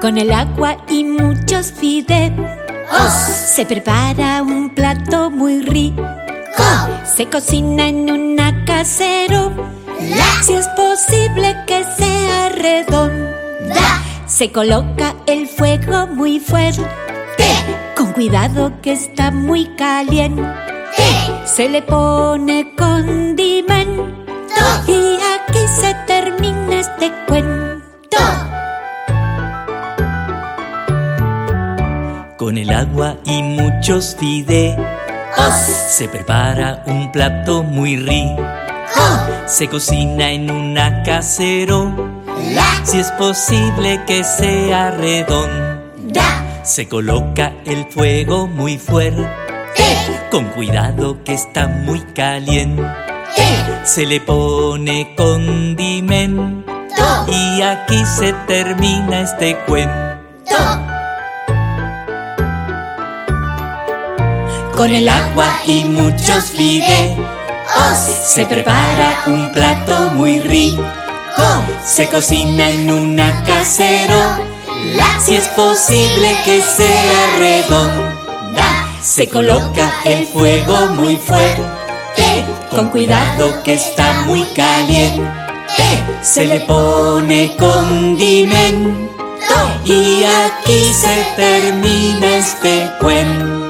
Con el agua y muchos fideos se prepara un plato muy rico. Se cocina en una casero. Si es posible que sea redonda, se coloca el fuego muy fuerte. Con cuidado que está muy caliente. Se le pone condimento. Y aquí se termina este cuento. Con el agua y muchos fideos se prepara un plato muy rico. Se cocina en una casero. Si es posible que sea redonda, se coloca el fuego muy fuerte. Con cuidado que está muy caliente. Se le pone condimento. Y aquí se termina este cuento. Con el agua y muchos fideos se prepara un plato muy rico. Se cocina en una casero. Si es posible que sea redonda, se coloca el fuego muy fuerte. Con cuidado que está muy caliente, se le pone condimento. Y aquí se termina este cuento.